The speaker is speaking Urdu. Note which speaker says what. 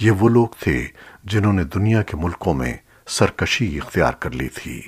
Speaker 1: یہ وہ لوگ تھے جنہوں نے دنیا کے ملکوں میں سرکشی اختیار کر لی تھی۔